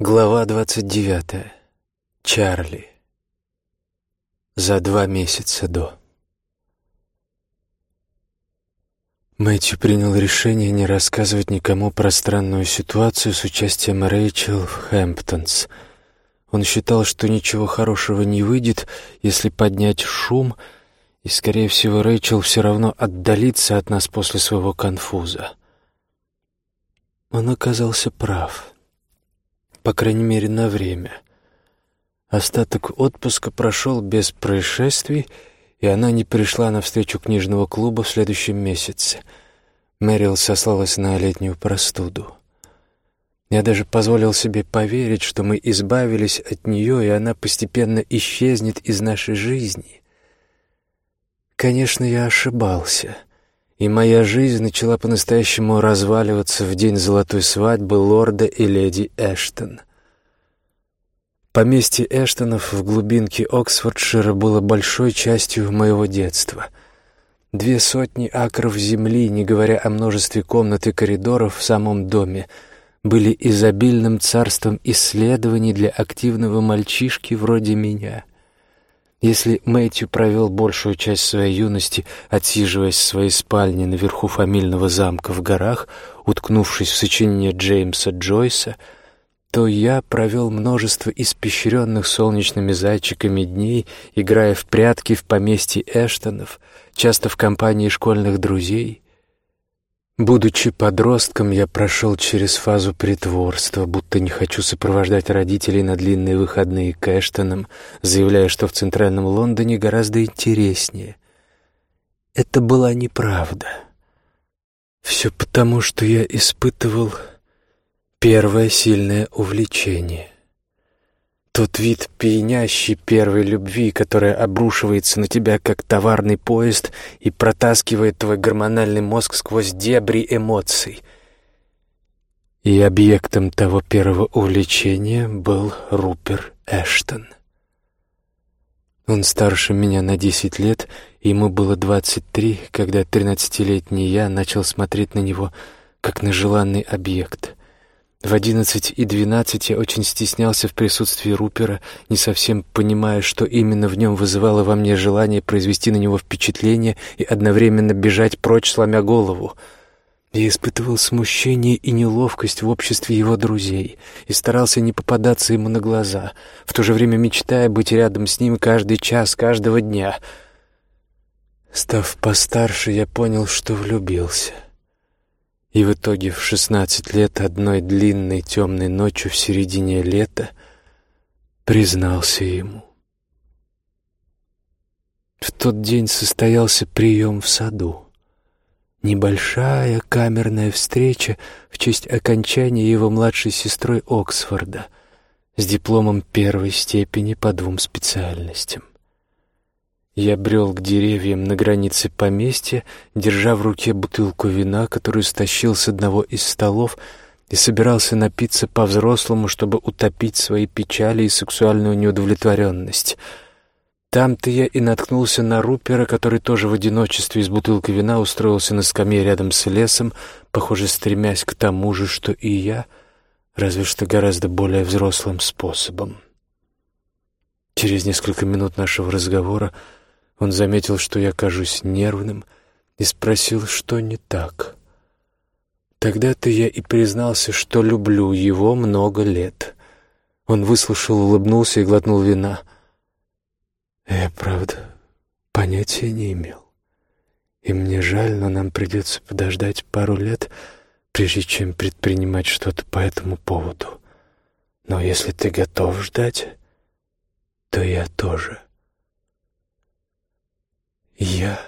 Глава двадцать девятая. Чарли. За два месяца до. Мэтью принял решение не рассказывать никому про странную ситуацию с участием Рэйчел в Хэмптонс. Он считал, что ничего хорошего не выйдет, если поднять шум, и, скорее всего, Рэйчел все равно отдалится от нас после своего конфуза. Он оказался прав по крайней мере, на время. Остаток отпуска прошел без происшествий, и она не пришла на встречу книжного клуба в следующем месяце. Мэрил сослалась на летнюю простуду. Я даже позволил себе поверить, что мы избавились от нее, и она постепенно исчезнет из нашей жизни. Конечно, я ошибался, и моя жизнь начала по-настоящему разваливаться в день золотой свадьбы лорда и леди Эштон. Поместье Эштонов в глубинке Оксфордшира было большой частью моего детства. Две сотни акров земли, не говоря о множестве комнат и коридоров в самом доме, были изобильным царством исследований для активного мальчишки вроде меня. Если Мэтью провел большую часть своей юности, отсиживаясь в своей спальне наверху фамильного замка в горах, уткнувшись в сочинение Джеймса Джойса — то я провел множество испещренных солнечными зайчиками дней, играя в прятки в поместье Эштонов, часто в компании школьных друзей. Будучи подростком, я прошел через фазу притворства, будто не хочу сопровождать родителей на длинные выходные к Эштонам, заявляя, что в центральном Лондоне гораздо интереснее. Это была неправда. Все потому, что я испытывал Первое сильное увлечение. Тот вид пьянящей первой любви, которая обрушивается на тебя, как товарный поезд, и протаскивает твой гормональный мозг сквозь дебри эмоций. И объектом того первого увлечения был Рупер Эштон. Он старше меня на десять лет, и ему было двадцать три, когда тринадцатилетний я начал смотреть на него как на желанный объект — в одиннадцать и двенадцать я очень стеснялся в присутствии Рупера, не совсем понимая, что именно в нем вызывало во мне желание произвести на него впечатление и одновременно бежать прочь, сломя голову. Я испытывал смущение и неловкость в обществе его друзей и старался не попадаться ему на глаза, в то же время мечтая быть рядом с ним каждый час каждого дня. Став постарше, я понял, что влюбился — и в итоге в шестнадцать лет одной длинной темной ночью в середине лета признался ему. В тот день состоялся прием в саду. Небольшая камерная встреча в честь окончания его младшей сестрой Оксфорда с дипломом первой степени по двум специальностям. Я брел к деревьям на границе поместья, держа в руке бутылку вина, которую стащил с одного из столов, и собирался напиться по-взрослому, чтобы утопить свои печали и сексуальную неудовлетворенность. Там-то я и наткнулся на Рупера, который тоже в одиночестве из бутылки вина устроился на скамье рядом с лесом, похоже, стремясь к тому же, что и я, разве что гораздо более взрослым способом. Через несколько минут нашего разговора он заметил, что я кажусь нервным, и спросил, что не так. Тогда-то я и признался, что люблю его много лет. Он выслушал, улыбнулся и глотнул вина. Я, правда, понятия не имел. И мне жаль, но нам придется подождать пару лет, прежде чем предпринимать что-то по этому поводу. Но если ты готов ждать, то я тоже. Я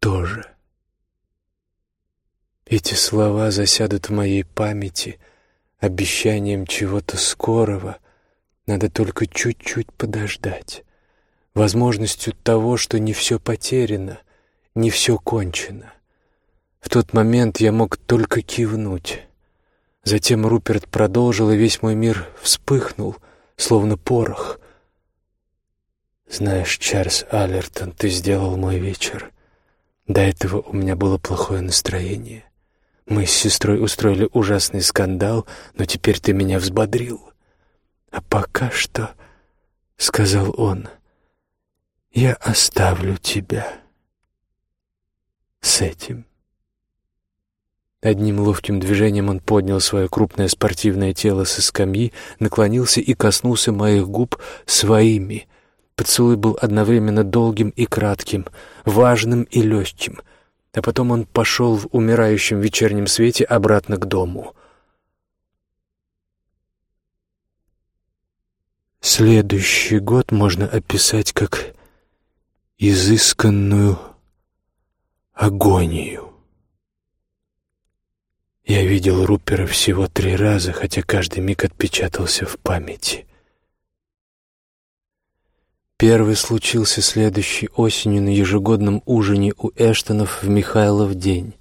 тоже. Эти слова засядут в моей памяти обещанием чего-то скорого. Надо только чуть-чуть подождать. Возможностью того, что не все потеряно, не все кончено. В тот момент я мог только кивнуть. Затем Руперт продолжил, и весь мой мир вспыхнул, словно порох. «Знаешь, Чарльз Аллертон, ты сделал мой вечер. До этого у меня было плохое настроение. Мы с сестрой устроили ужасный скандал, но теперь ты меня взбодрил. А пока что, — сказал он, — я оставлю тебя с этим. Одним ловким движением он поднял свое крупное спортивное тело со скамьи, наклонился и коснулся моих губ своими. Поцелуй был одновременно долгим и кратким, важным и легким. А потом он пошел в умирающем вечернем свете обратно к дому. Следующий год можно описать как изысканную агонию. Я видел Рупера всего три раза, хотя каждый миг отпечатался в памяти. Первый случился следующей осенью на ежегодном ужине у Эштонов в Михайлов день.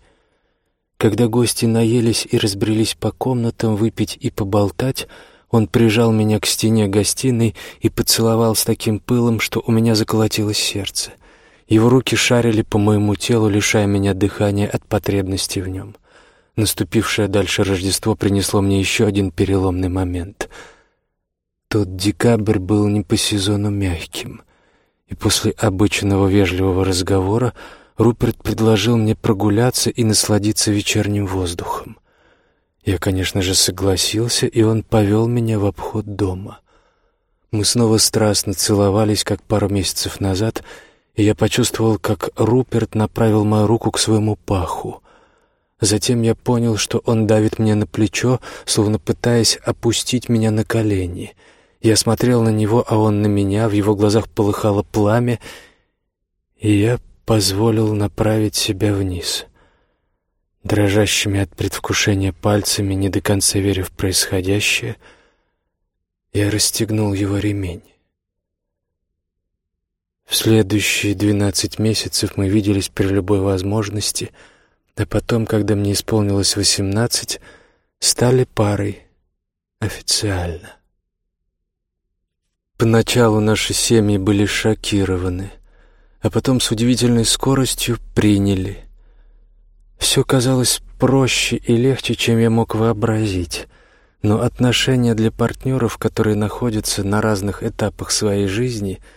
Когда гости наелись и разбрелись по комнатам выпить и поболтать, он прижал меня к стене гостиной и поцеловал с таким пылом, что у меня заколотилось сердце. Его руки шарили по моему телу, лишая меня дыхания от потребности в нем. Наступившее дальше Рождество принесло мне еще один переломный момент. Тот декабрь был не по сезону мягким, и после обычного вежливого разговора Руперт предложил мне прогуляться и насладиться вечерним воздухом. Я, конечно же, согласился, и он повел меня в обход дома. Мы снова страстно целовались, как пару месяцев назад, и я почувствовал, как Руперт направил мою руку к своему паху. Затем я понял, что он давит мне на плечо, словно пытаясь опустить меня на колени. Я смотрел на него, а он на меня, в его глазах полыхало пламя, и я позволил направить себя вниз. Дрожащими от предвкушения пальцами, не до конца веря в происходящее, я расстегнул его ремень. В следующие двенадцать месяцев мы виделись при любой возможности — а потом, когда мне исполнилось восемнадцать, стали парой официально. Поначалу наши семьи были шокированы, а потом с удивительной скоростью приняли. Все казалось проще и легче, чем я мог вообразить. Но отношения для партнеров, которые находятся на разных этапах своей жизни —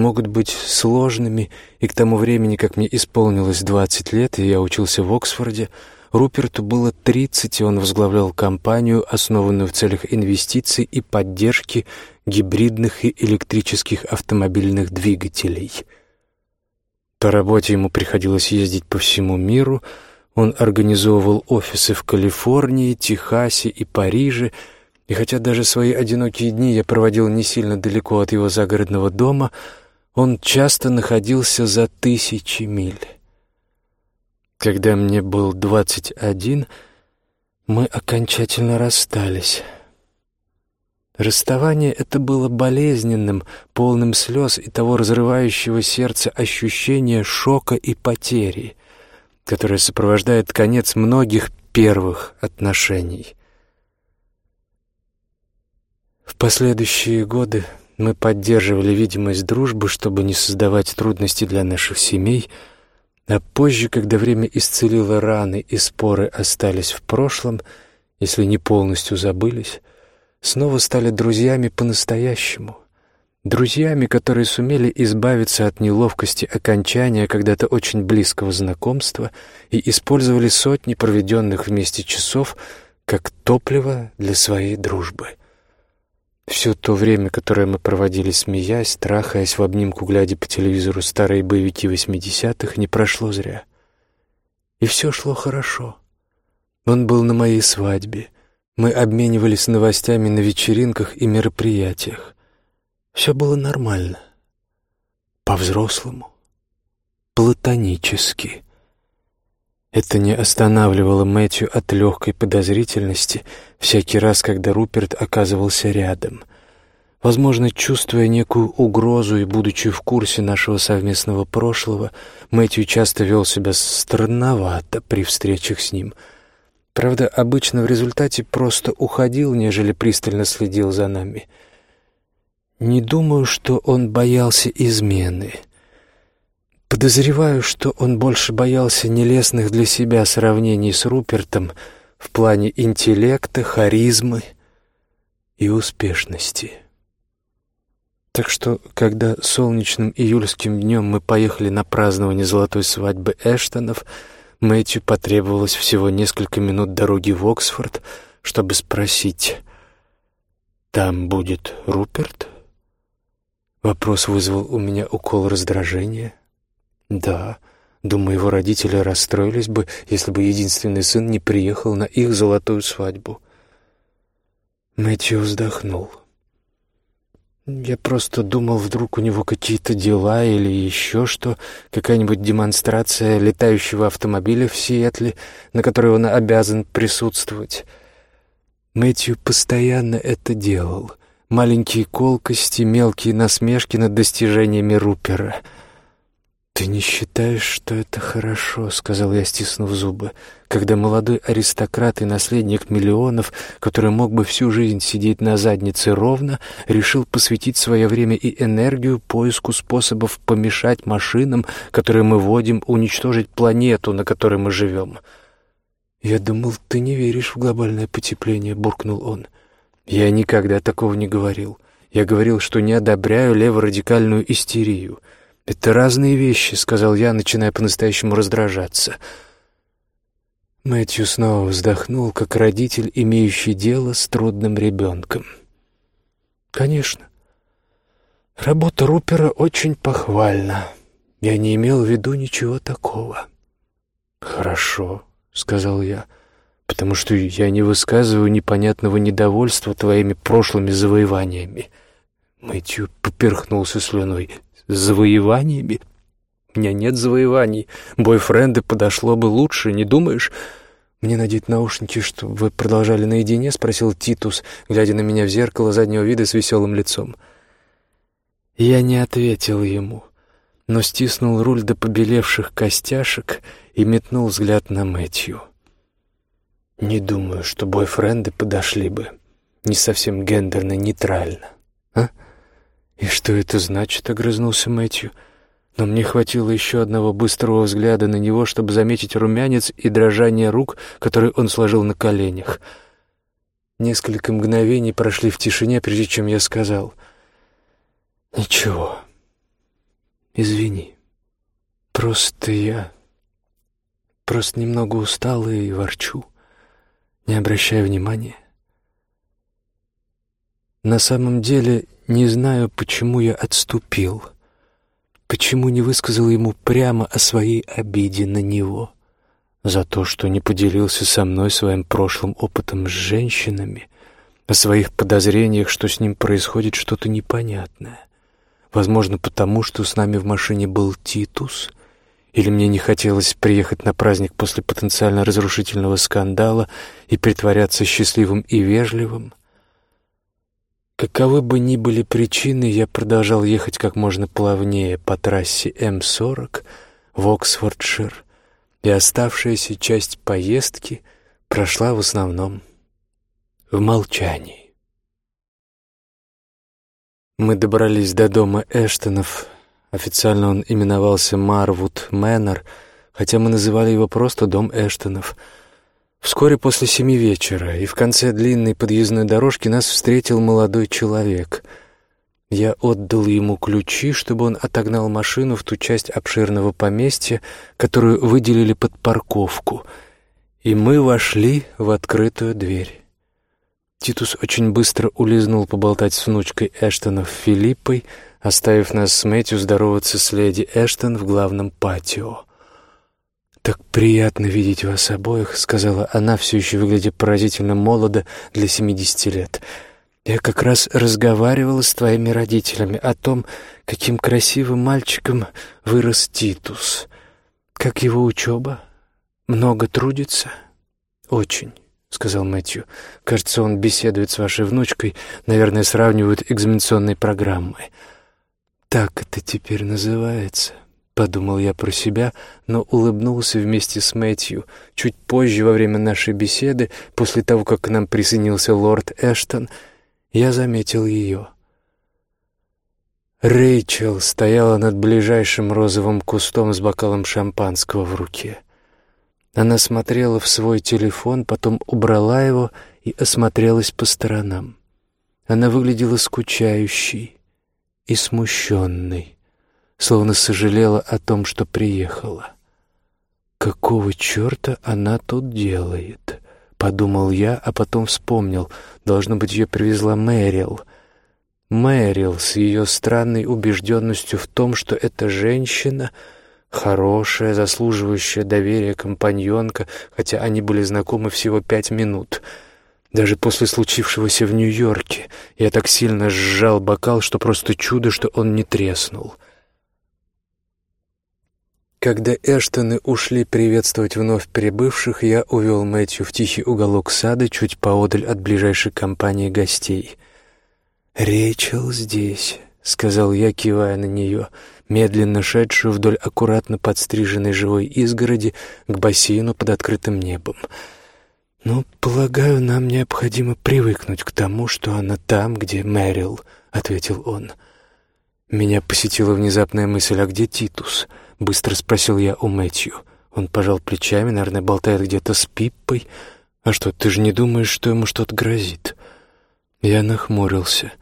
могут быть сложными, и к тому времени, как мне исполнилось 20 лет, и я учился в Оксфорде, Руперту было 30, и он возглавлял компанию, основанную в целях инвестиций и поддержки гибридных и электрических автомобильных двигателей. По работе ему приходилось ездить по всему миру, он организовывал офисы в Калифорнии, Техасе и Париже, и хотя даже свои одинокие дни я проводил не сильно далеко от его загородного дома — он часто находился за тысячи миль. Когда мне был двадцать один, мы окончательно расстались. Расставание это было болезненным, полным слез и того разрывающего сердце ощущения шока и потери, которое сопровождает конец многих первых отношений. В последующие годы мы поддерживали видимость дружбы, чтобы не создавать трудностей для наших семей, а позже, когда время исцелило раны и споры остались в прошлом, если не полностью забылись, снова стали друзьями по-настоящему. Друзьями, которые сумели избавиться от неловкости окончания когда-то очень близкого знакомства и использовали сотни проведенных вместе часов как топливо для своей дружбы. Все то время, которое мы проводили, смеясь, трахаясь в обнимку, глядя по телевизору старые боевики восьмидесятых, не прошло зря. И все шло хорошо. Он был на моей свадьбе. Мы обменивались новостями на вечеринках и мероприятиях. Все было нормально. По-взрослому. Платонически. Это не останавливало Мэтью от легкой подозрительности всякий раз, когда Руперт оказывался рядом. Возможно, чувствуя некую угрозу и будучи в курсе нашего совместного прошлого, Мэтью часто вел себя странновато при встречах с ним. Правда, обычно в результате просто уходил, нежели пристально следил за нами. Не думаю, что он боялся измены — Подозреваю, что он больше боялся нелестных для себя сравнений с Рупертом в плане интеллекта, харизмы и успешности. Так что, когда солнечным июльским днем мы поехали на празднование золотой свадьбы Эштонов, Мэтью потребовалось всего несколько минут дороги в Оксфорд, чтобы спросить, «Там будет Руперт?» Вопрос вызвал у меня укол раздражения. «Да, думаю, его родители расстроились бы, если бы единственный сын не приехал на их золотую свадьбу». Мэтью вздохнул. Я просто думал, вдруг у него какие-то дела или еще что, какая-нибудь демонстрация летающего автомобиля в Сиэтле, на которой он обязан присутствовать. Мэтью постоянно это делал. Маленькие колкости, мелкие насмешки над достижениями Рупера — «Ты не считаешь, что это хорошо?» — сказал я, стиснув зубы. «Когда молодой аристократ и наследник миллионов, который мог бы всю жизнь сидеть на заднице ровно, решил посвятить свое время и энергию поиску способов помешать машинам, которые мы водим, уничтожить планету, на которой мы живем». «Я думал, ты не веришь в глобальное потепление», — буркнул он. «Я никогда такого не говорил. Я говорил, что не одобряю леворадикальную истерию». «Это разные вещи», — сказал я, начиная по-настоящему раздражаться. Мэтью снова вздохнул, как родитель, имеющий дело с трудным ребенком. «Конечно. Работа Рупера очень похвальна. Я не имел в виду ничего такого». «Хорошо», — сказал я, — «потому что я не высказываю непонятного недовольства твоими прошлыми завоеваниями». Мэтью поперхнулся слюной завоеваниями? У меня нет завоеваний. Бойфренды подошло бы лучше, не думаешь? Мне надеть наушники, чтобы вы продолжали наедине?» — спросил Титус, глядя на меня в зеркало заднего вида с веселым лицом. Я не ответил ему, но стиснул руль до побелевших костяшек и метнул взгляд на Мэтью. «Не думаю, что бойфренды подошли бы. Не совсем гендерно-нейтрально. А?» «И что это значит?» — огрызнулся Мэтью. Но мне хватило еще одного быстрого взгляда на него, чтобы заметить румянец и дрожание рук, которые он сложил на коленях. Несколько мгновений прошли в тишине, прежде чем я сказал. «Ничего. Извини. Просто я... Просто немного устал и ворчу. Не обращай внимания. На самом деле не знаю, почему я отступил, почему не высказал ему прямо о своей обиде на него, за то, что не поделился со мной своим прошлым опытом с женщинами, о своих подозрениях, что с ним происходит что-то непонятное. Возможно, потому что с нами в машине был Титус, или мне не хотелось приехать на праздник после потенциально разрушительного скандала и притворяться счастливым и вежливым — Каковы бы ни были причины, я продолжал ехать как можно плавнее по трассе М-40 в Оксфордшир, и оставшаяся часть поездки прошла в основном в молчании. Мы добрались до дома Эштонов. Официально он именовался Марвуд Мэннер, хотя мы называли его просто «Дом Эштонов», Вскоре после семи вечера, и в конце длинной подъездной дорожки нас встретил молодой человек. Я отдал ему ключи, чтобы он отогнал машину в ту часть обширного поместья, которую выделили под парковку, и мы вошли в открытую дверь. Титус очень быстро улизнул поболтать с внучкой Эштонов Филиппой, оставив нас с Мэтью здороваться с леди Эштон в главном патио. «Так приятно видеть вас обоих», — сказала она, все еще выглядя поразительно молодо для семидесяти лет. «Я как раз разговаривала с твоими родителями о том, каким красивым мальчиком вырос Титус. Как его учеба? Много трудится?» «Очень», — сказал Мэтью. «Кажется, он беседует с вашей внучкой, наверное, сравнивают экзаменационные программы». «Так это теперь называется». Подумал я про себя, но улыбнулся вместе с Мэтью. Чуть позже, во время нашей беседы, после того, как к нам присоединился лорд Эштон, я заметил ее. Рэйчел стояла над ближайшим розовым кустом с бокалом шампанского в руке. Она смотрела в свой телефон, потом убрала его и осмотрелась по сторонам. Она выглядела скучающей и смущенной, словно сожалела о том, что приехала. «Какого черта она тут делает?» — подумал я, а потом вспомнил. Должно быть, ее привезла Мэрил. Мэрил с ее странной убежденностью в том, что эта женщина — хорошая, заслуживающая доверия компаньонка, хотя они были знакомы всего пять минут. Даже после случившегося в Нью-Йорке я так сильно сжал бокал, что просто чудо, что он не треснул — когда Эштоны ушли приветствовать вновь прибывших, я увел Мэтью в тихий уголок сада чуть поодаль от ближайшей компании гостей. «Рейчел здесь», — сказал я, кивая на нее, медленно шедшую вдоль аккуратно подстриженной живой изгороди к бассейну под открытым небом. «Ну, полагаю, нам необходимо привыкнуть к тому, что она там, где Мэрил», — ответил он. Меня посетила внезапная мысль, а где Титус?» Быстро спросил я у Мэтью. Он пожал плечами, наверное, болтает где-то с Пиппой. «А что, ты же не думаешь, что ему что-то грозит?» Я нахмурился.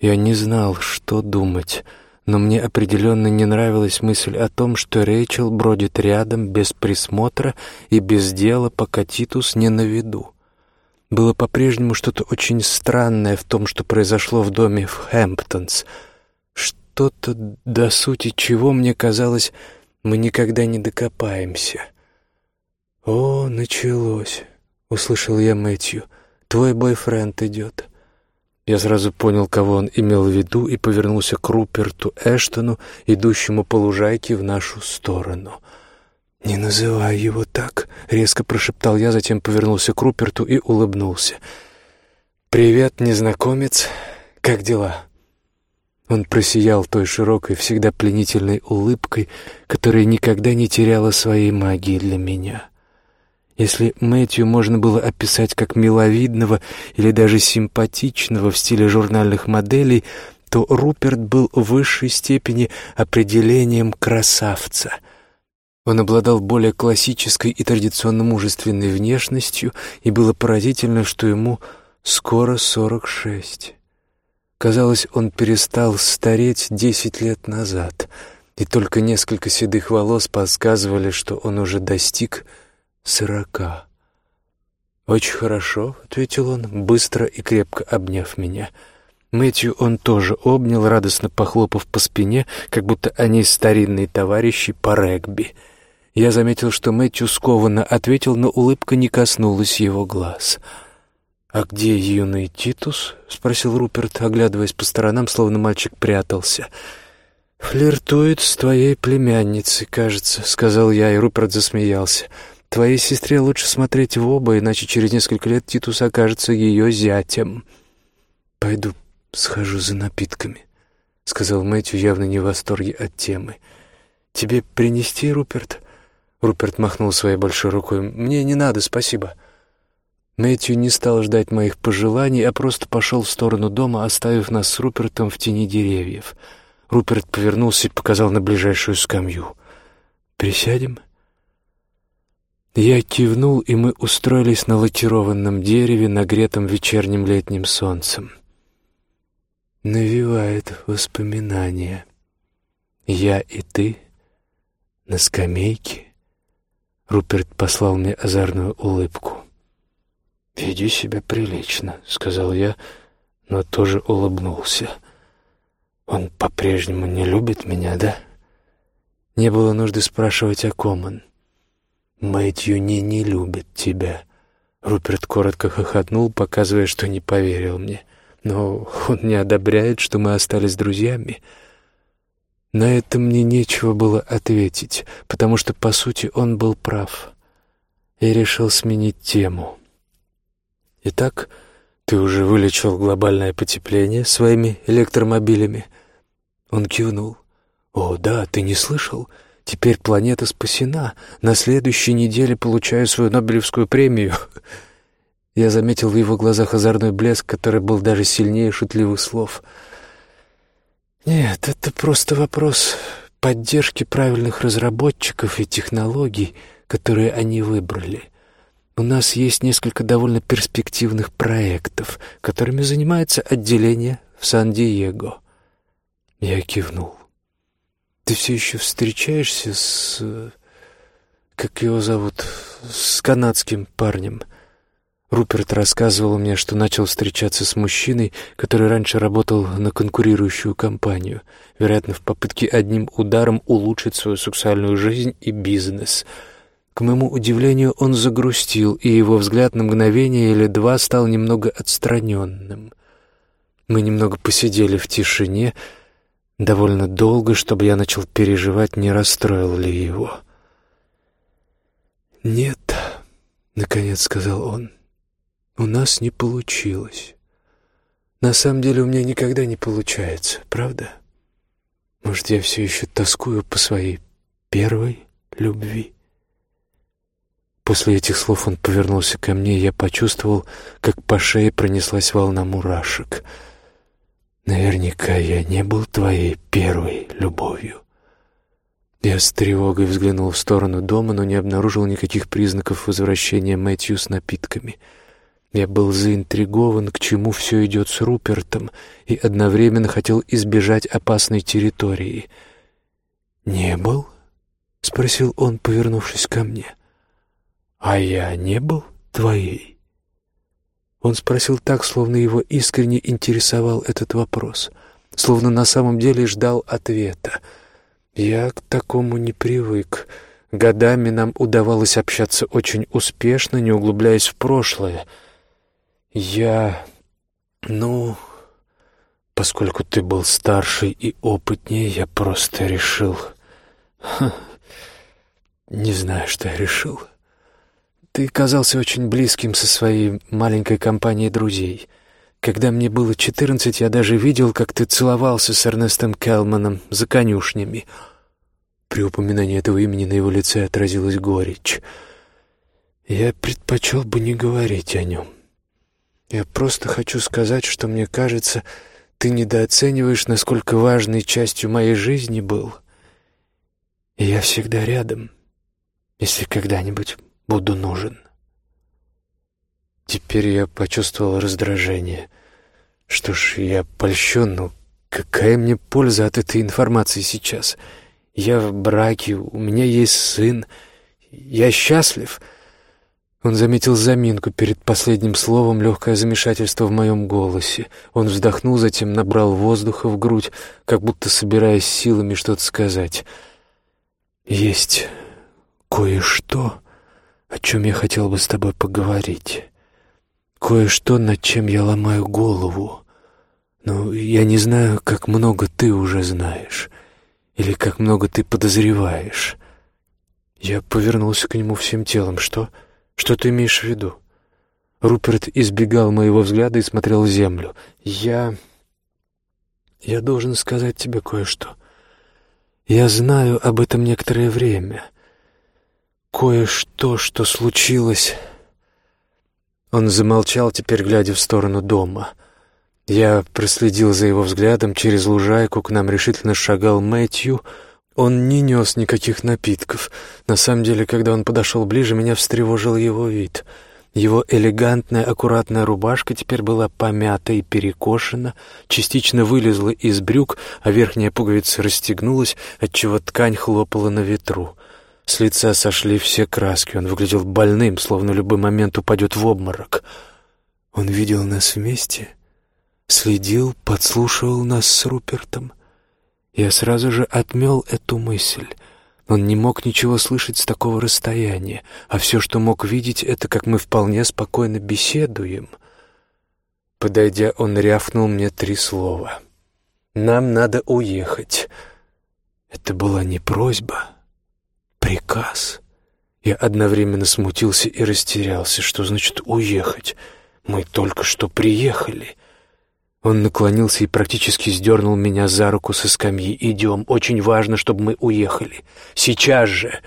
Я не знал, что думать, но мне определенно не нравилась мысль о том, что Рэйчел бродит рядом без присмотра и без дела, пока Титус не на виду. Было по-прежнему что-то очень странное в том, что произошло в доме в Хэмптонс. Что-то, до сути чего, мне казалось, мы никогда не докопаемся. «О, началось», — услышал я Мэтью. «Твой бойфренд идет». Я сразу понял, кого он имел в виду, и повернулся к Руперту Эштону, идущему по лужайке в нашу сторону. «Не называй его так», — резко прошептал я, затем повернулся к Руперту и улыбнулся. «Привет, незнакомец. Как дела?» Он просиял той широкой, всегда пленительной улыбкой, которая никогда не теряла своей магии для меня. Если Мэтью можно было описать как миловидного или даже симпатичного в стиле журнальных моделей, то Руперт был в высшей степени определением красавца. Он обладал более классической и традиционно мужественной внешностью, и было поразительно, что ему скоро сорок шесть. Казалось, он перестал стареть десять лет назад, и только несколько седых волос подсказывали, что он уже достиг сорока. «Очень хорошо», — ответил он, быстро и крепко обняв меня. Мэтью он тоже обнял, радостно похлопав по спине, как будто они старинные товарищи по регби. Я заметил, что Мэтью скованно ответил, но улыбка не коснулась его глаз — «А где юный Титус?» — спросил Руперт, оглядываясь по сторонам, словно мальчик прятался. «Флиртует с твоей племянницей, кажется», — сказал я, и Руперт засмеялся. «Твоей сестре лучше смотреть в оба, иначе через несколько лет Титус окажется ее зятем». «Пойду схожу за напитками», — сказал Мэтью, явно не в восторге от темы. «Тебе принести, Руперт?» Руперт махнул своей большой рукой. «Мне не надо, спасибо». Мэтью не стал ждать моих пожеланий, а просто пошел в сторону дома, оставив нас с Рупертом в тени деревьев. Руперт повернулся и показал на ближайшую скамью. «Присядем?» Я кивнул, и мы устроились на лакированном дереве, нагретом вечерним летним солнцем. Навевает воспоминания. Я и ты на скамейке. Руперт послал мне озорную улыбку. «Веди себя прилично», — сказал я, но тоже улыбнулся. «Он по-прежнему не любит меня, да?» Не было нужды спрашивать о Коман. «Мэтью не не любит тебя», — Руперт коротко хохотнул, показывая, что не поверил мне. «Но он не одобряет, что мы остались друзьями». На это мне нечего было ответить, потому что, по сути, он был прав. Я решил сменить тему. Итак, ты уже вылечил глобальное потепление своими электромобилями?» Он кивнул. «О, да, ты не слышал? Теперь планета спасена. На следующей неделе получаю свою Нобелевскую премию». Я заметил в его глазах озорной блеск, который был даже сильнее шутливых слов. Нет, это просто вопрос поддержки правильных разработчиков и технологий, которые они выбрали. У нас есть несколько довольно перспективных проектов, которыми занимается отделение в Сан-Диего. Я кивнул. Ты все еще встречаешься с... Как его зовут? С канадским парнем. Руперт рассказывал мне, что начал встречаться с мужчиной, который раньше работал на конкурирующую компанию, вероятно, в попытке одним ударом улучшить свою сексуальную жизнь и бизнес. К моему удивлению, он загрустил, и его взгляд на мгновение или два стал немного отстраненным. Мы немного посидели в тишине, довольно долго, чтобы я начал переживать, не расстроил ли его. «Нет», — наконец сказал он, — у нас не получилось. На самом деле у меня никогда не получается, правда? Может, я все еще тоскую по своей первой любви? После этих слов он повернулся ко мне, и я почувствовал, как по шее пронеслась волна мурашек. Наверняка я не был твоей первой любовью. Я с тревогой взглянул в сторону дома, но не обнаружил никаких признаков возвращения Мэтью с напитками — я был заинтригован, к чему все идет с Рупертом, и одновременно хотел избежать опасной территории. «Не был?» — спросил он, повернувшись ко мне. «А я не был твоей?» Он спросил так, словно его искренне интересовал этот вопрос, словно на самом деле ждал ответа. Я к такому не привык. Годами нам удавалось общаться очень успешно, не углубляясь в прошлое — «Я... ну...» Поскольку ты был старше и опытнее, я просто решил... Ха, не знаю, что я решил. Ты казался очень близким со своей маленькой компанией друзей. Когда мне было четырнадцать, я даже видел, как ты целовался с Эрнестом Келманом за конюшнями. При упоминании этого имени на его лице отразилась горечь. Я предпочел бы не говорить о нем. Я просто хочу сказать, что мне кажется, ты недооцениваешь, насколько важной частью моей жизни был. И я всегда рядом, если когда-нибудь буду нужен. Теперь я почувствовал раздражение. Что ж, я польщен, но какая мне польза от этой информации сейчас? Я в браке, у меня есть сын, я счастлив — он заметил заминку перед последним словом, легкое замешательство в моем голосе. Он вздохнул, затем набрал воздуха в грудь, как будто собираясь силами что-то сказать. «Есть кое-что, о чем я хотел бы с тобой поговорить. Кое-что, над чем я ломаю голову. Но я не знаю, как много ты уже знаешь, или как много ты подозреваешь». Я повернулся к нему всем телом. «Что?» Что ты имеешь в виду? Руперт избегал моего взгляда и смотрел в землю. Я... Я должен сказать тебе кое-что. Я знаю об этом некоторое время. Кое-что, что случилось... Он замолчал, теперь глядя в сторону дома. Я проследил за его взглядом. Через лужайку к нам решительно шагал Мэтью — он не нес никаких напитков. На самом деле, когда он подошел ближе, меня встревожил его вид. Его элегантная, аккуратная рубашка теперь была помята и перекошена, частично вылезла из брюк, а верхняя пуговица расстегнулась, отчего ткань хлопала на ветру. С лица сошли все краски, он выглядел больным, словно в любой момент упадет в обморок. Он видел нас вместе, следил, подслушивал нас с Рупертом — я сразу же отмел эту мысль. Он не мог ничего слышать с такого расстояния, а все, что мог видеть, это как мы вполне спокойно беседуем. Подойдя, он рявкнул мне три слова. «Нам надо уехать». Это была не просьба, приказ. Я одновременно смутился и растерялся. Что значит «уехать»? Мы только что приехали. Он наклонился и практически сдернул меня за руку со скамьи. «Идем. Очень важно, чтобы мы уехали. Сейчас же!»